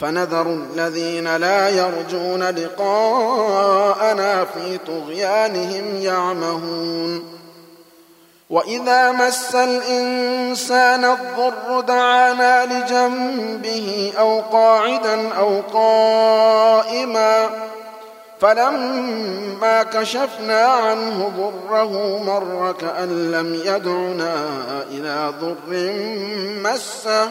فنذر الذين لا يرجون لقاءنا في طغيانهم يعمهون. وإذا مس الإنسان الضر دعانا لجنبه أو قاعدا أو قائما فلما كشفنا عنه ضره مر كأن لم يدعنا إلى ضر مسه.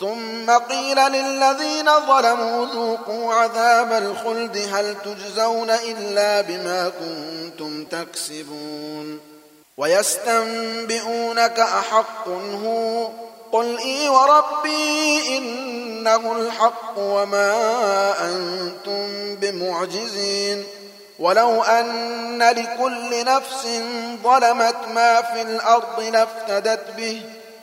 ثم قيل للذين ظلموا ذوقوا عذاب الخلد هل تجزون إلا بما كنتم تكسبون ويستنبئونك أحق هو قل إي وربي إنه الحق وما أنتم بمعجزين ولو أن لكل نفس ظلمت ما في الأرض لافتدت به